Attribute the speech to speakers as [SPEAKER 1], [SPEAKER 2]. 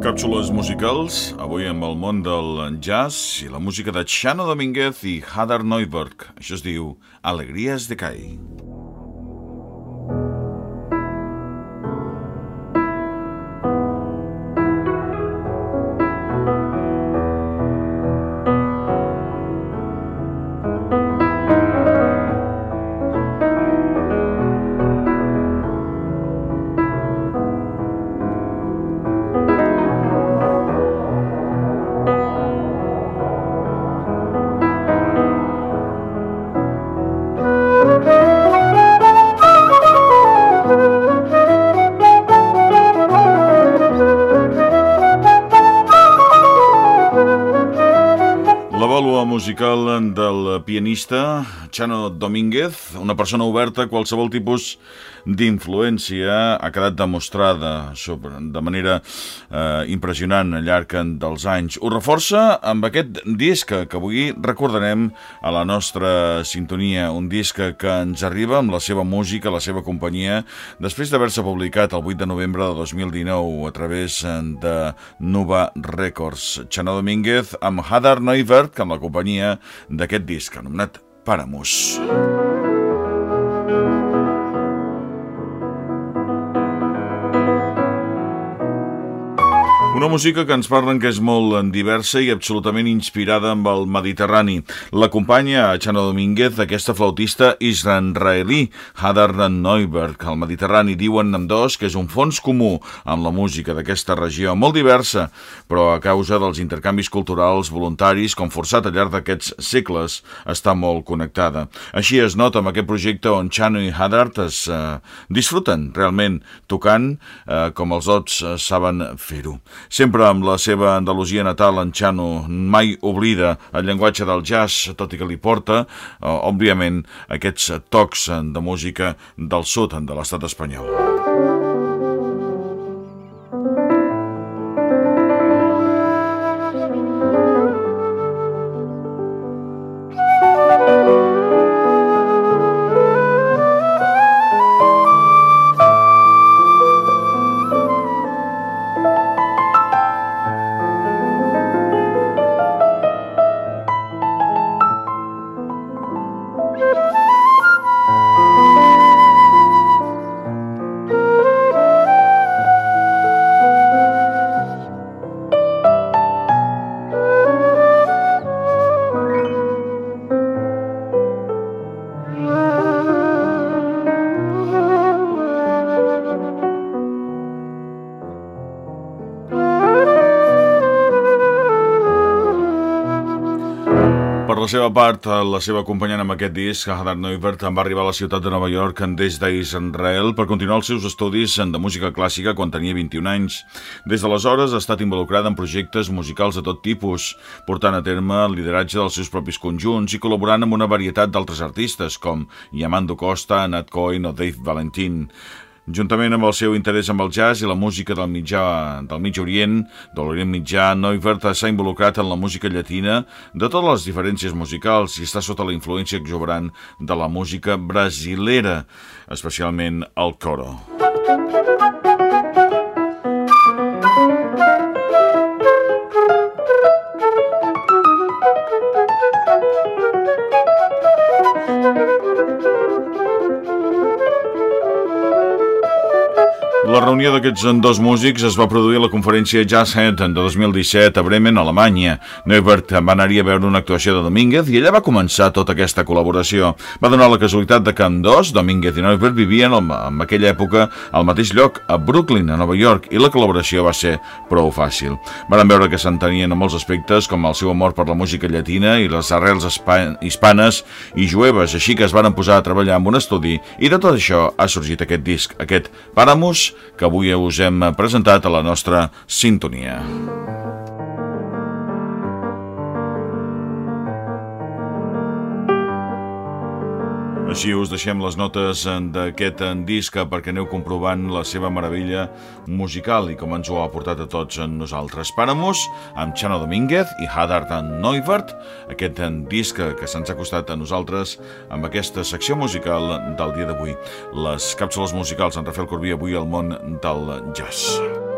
[SPEAKER 1] Càpsules musicals, avui amb el món del jazz i la música de Chano Domínguez i Hadar Neuberg. Això es diu Alegries de Cai. Vàlua musical del pianista Chano Domínguez, una persona oberta a qualsevol tipus d'influència, ha quedat demostrada sobre, de manera eh, impressionant al llarg dels anys. Ho reforça amb aquest disc que, que avui recordarem a la nostra sintonia, un disc que ens arriba amb la seva música, la seva companyia, després d'haver-se publicat el 8 de novembre de 2019 a través de Nova Records. Chano Domínguez amb Hadar Neuvert, amb la companyia d'aquest disc, anomenat Paramus. Una música que ens parlen que és molt diversa i absolutament inspirada amb el Mediterrani. L'acompanya a Chano Domínguez aquesta flautista israelí, Hadar Neuberg. Al Mediterrani diuen amb dos que és un fons comú amb la música d'aquesta regió, molt diversa, però a causa dels intercanvis culturals voluntaris, com forçat al llarg d'aquests segles, està molt connectada. Així es nota amb aquest projecte on Chano i Hadar es eh, disfruten realment tocant eh, com els dots eh, saben fer-ho. Sempre amb la seva Andalusia natal, en Chano mai oblida el llenguatge del jazz, tot i que li porta, eh, òbviament, aquests tocs de música del sud de l'estat espanyol. La seva part, la seva acompanyant amb aquest disc, Hadar Neuvert, va arribar a la ciutat de Nova York des d'Israel per continuar els seus estudis de música clàssica quan tenia 21 anys. Des d'aleshores ha estat involucrada en projectes musicals de tot tipus, portant a terme el lideratge dels seus propis conjunts i col·laborant amb una varietat d'altres artistes com Yamando Costa, Nat Cohen o Dave Valentin. Juntament amb el seu interès amb el jazz i la música del mitjà del mig orient, de l'orient mitjà, Neuvert s'ha involucrat en la música llatina de totes les diferències musicals i està sota la influència exuberant de la música brasilera, especialment el coro. La reunió d'aquests dos músics es va produir a la conferència Jazz Head de 2017 a Bremen, Alemanya. Neubert va anar-hi a veure una actuació de Domínguez i allà va començar tota aquesta col·laboració. Va donar la casualitat de que amb dos, Domínguez i Neubert, vivien en aquella època al mateix lloc, a Brooklyn, a Nova York, i la col·laboració va ser prou fàcil. Van veure que s'entenien en molts aspectes, com el seu amor per la música llatina i les arrels hispanes i jueves, així que es van posar a treballar en un estudi i de tot això ha sorgit aquest disc, aquest Paramus, que avui us hem presentat a la nostra sintonia. Així us deixem les notes d'aquest disc perquè aneu comprovant la seva meravella musical i com ens ho ha portat a tots nosaltres. Paramus, amb Chano Domínguez i Hadar Neuvert, aquest disc que se'ns ha costat a nosaltres amb aquesta secció musical del dia d'avui. Les càpsules musicals en Rafael Corbí avui al món del jazz.